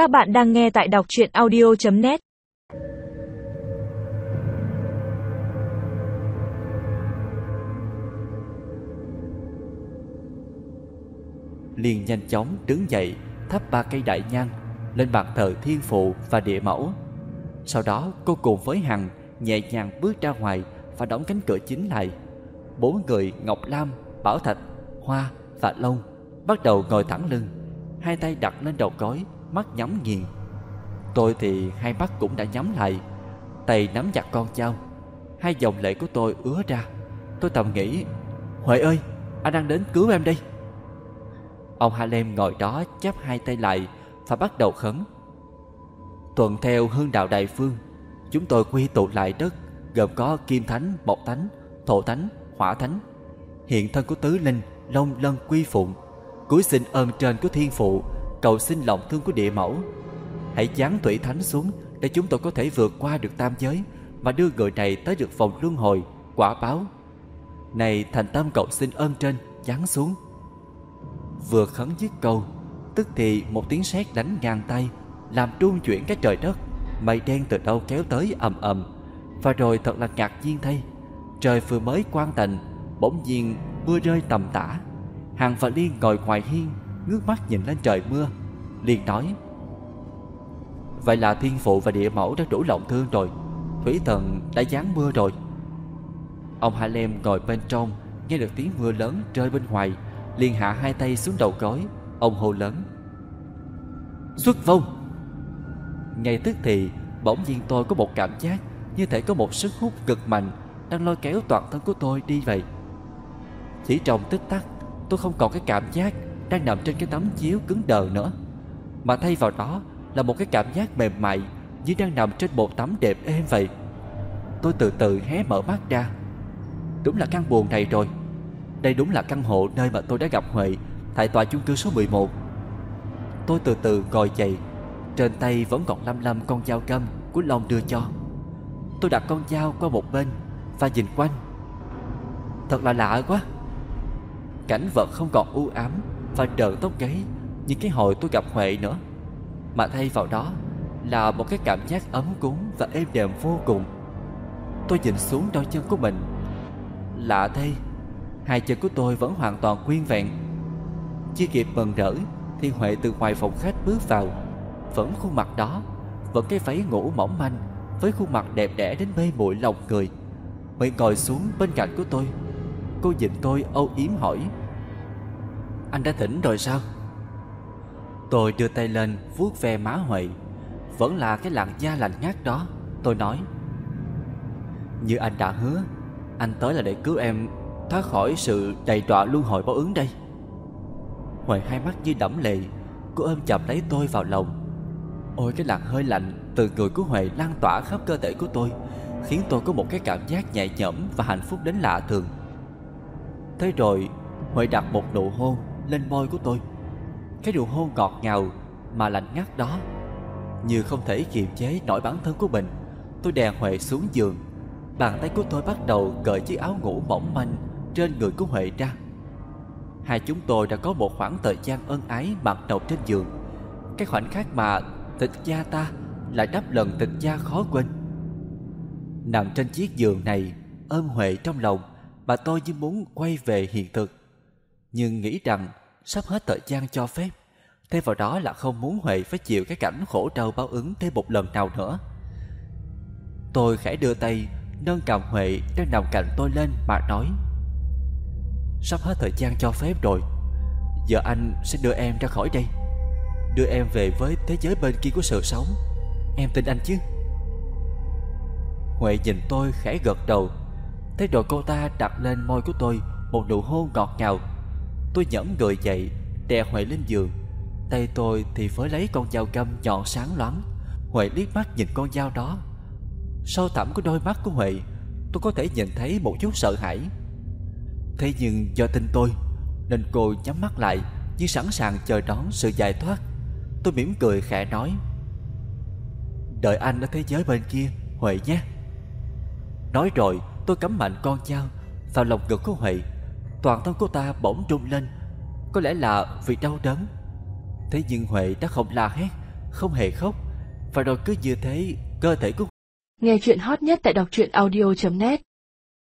Các bạn đang nghe tại đọc chuyện audio.net liền nhanh chóng đứng dậy, thắp ba cây đại nhang, lên bàn thờ thiên phụ và địa mẫu. Sau đó, cô cùng với hằng nhẹ nhàng bước ra ngoài và đóng cánh cửa chính lại. Bốn người ngọc lam, bảo thạch, hoa và long bắt đầu ngồi thẳng lưng, hai tay đặt lên đầu gối mắt nhắm nghiền. Tôi thì hai mắt cũng đã nhắm lại, tay nắm chặt con dao. Hai dòng lệ của tôi ứa ra. Tôi thầm nghĩ, huệ ơi, anh đang đến cứu em đây. Ông Halem ngồi đó chắp hai tay lại và bắt đầu khấn. Tuần theo hương đạo đại phương, chúng tôi quy tụ lại đất, gồm có kim thánh mộc thánh, thổ thánh, hỏa thánh. Hiện thân của tứ linh, long lân, quy phụng. Cúi xin ơn trên của thiên phụ cầu xin lòng thương của địa mẫu. Hãy giáng thủy thánh xuống để chúng tôi có thể vượt qua được tam giới và đưa người này tới được vòng luân hồi, quả báo. Này thành tâm cầu xin ơn trên, giáng xuống. Vừa khấn dứt câu, tức thì một tiếng sét đánh ngang tay, làm trung chuyển cái trời đất. Mây đen từ đâu kéo tới ầm ầm, và rồi thật là ngạc nhiên thay. Trời vừa mới quang tịnh bỗng nhiên mưa rơi tầm tã. Hằng và Liên ngồi ngoài hiên, Ngước mắt nhìn lên trời mưa liền nói, Vậy là thiên phụ và địa mẫu đã đủ lòng thương rồi, Thủy thần đã giáng mưa rồi. Ông Hai Lem ngồi bên trong, Nghe được tiếng mưa lớn rơi bên ngoài, liền hạ hai tay xuống đầu gối. Ông hô lớn, Xuất vong! Ngay tức thì, bỗng nhiên tôi có một cảm giác Như thể có một sức hút cực mạnh Đang lôi kéo toàn thân của tôi đi vậy. Chỉ trong tích tắc, Tôi không còn cái cảm giác Đang nằm trên cái tấm chiếu cứng đờ nữa. Mà thay vào đó là một cái cảm giác mềm mại Như đang nằm trên một tấm đệm êm vậy. Tôi từ từ hé mở mắt ra. Đúng là căn buồn này rồi. Đây đúng là căn hộ nơi mà tôi đã gặp Huệ Tại tòa chung cư số 11 Tôi từ từ ngồi dậy. Trên tay vẫn còn lăm lăm con dao găm Của Long đưa cho. Tôi đặt con dao qua một bên Và nhìn quanh. Thật là lạ quá. Cảnh vật không còn u ám Và đờn tóc gáy. Như cái hồi tôi gặp Huệ nữa. Mà thay vào đó Là một cái cảm giác ấm cúng và êm đềm vô cùng. Tôi nhìn xuống đôi chân của mình. Lạ thay, Hai chân của tôi vẫn hoàn toàn nguyên vẹn. Chưa kịp mừng rỡ Thì Huệ từ ngoài phòng khách bước vào. Vẫn khuôn mặt đó, Vẫn cái váy ngủ mỏng manh Với khuôn mặt đẹp đẽ đến mê muội lòng người. Huệ ngồi xuống bên cạnh của tôi. Cô nhìn tôi âu yếm hỏi, Anh đã tỉnh rồi sao? Tôi đưa tay lên, vuốt ve má Huệ. Vẫn là cái làn da lạnh ngắt đó, Tôi nói. Như anh đã hứa, Anh tới là để cứu em, Thoát khỏi sự đầy đọa luân hồi báo ứng đây. Huệ hai mắt như đẫm lệ, Cô ôm chặt lấy tôi vào lòng. Ôi, cái làn hơi lạnh từ người của Huệ lan tỏa khắp cơ thể của tôi, Khiến tôi có một cái cảm giác nhẹ nhõm và hạnh phúc đến lạ thường. Thế rồi, Huệ đặt một nụ hôn lên môi của tôi. Cái nụ hôn ngọt ngào mà lạnh ngắt đó. Như không thể kiềm chế nổi bản thân của mình, Tôi đè Huệ xuống giường. Bàn tay của tôi bắt đầu cởi chiếc áo ngủ mỏng manh Trên người của Huệ ra. Hai chúng tôi đã có một khoảng thời gian ân ái mặt đầu trên giường. Cái khoảnh khắc mà tịch gia ta lại đắp lần tịch gia khó quên. Nằm trên chiếc giường này, ôm Huệ trong lòng mà tôi như muốn quay về hiện thực. Nhưng nghĩ rằng Sắp hết thời gian cho phép. Thêm vào đó là không muốn Huệ phải chịu cái cảnh khổ đau báo ứng thêm một lần nào nữa. Tôi khẽ đưa tay, Nâng cầm Huệ đang nằm cạnh tôi lên mà nói, Sắp hết thời gian cho phép rồi. Giờ anh sẽ đưa em ra khỏi đây. Đưa em về với thế giới bên kia của sự sống. Em tin anh chứ? Huệ nhìn tôi khẽ gật đầu. Thế rồi cô ta đặt lên môi của tôi Một nụ hôn ngọt ngào. Tôi nhẫm người dậy, Đè Huệ lên giường. Tay tôi thì với lấy con dao găm nhọn sáng loáng. Huệ liếc mắt nhìn con dao đó. Sâu thẳm của đôi mắt của Huệ, Tôi có thể nhìn thấy một chút sợ hãi. Thế nhưng do tin tôi, Nên cô nhắm mắt lại Như sẵn sàng chờ đón sự giải thoát. Tôi mỉm cười khẽ nói, Đợi anh ở thế giới bên kia, Huệ nhé. Nói rồi, tôi cắm mạnh con dao Vào lòng ngực của Huệ. Toàn thân cô ta bỗng rung lên. Có lẽ là vì đau đớn. Thế nhưng Huệ đã không la hét, không hề khóc, và rồi cứ như thế cơ thể của Nghe chuyện hot nhất tại đọc truyện audio.net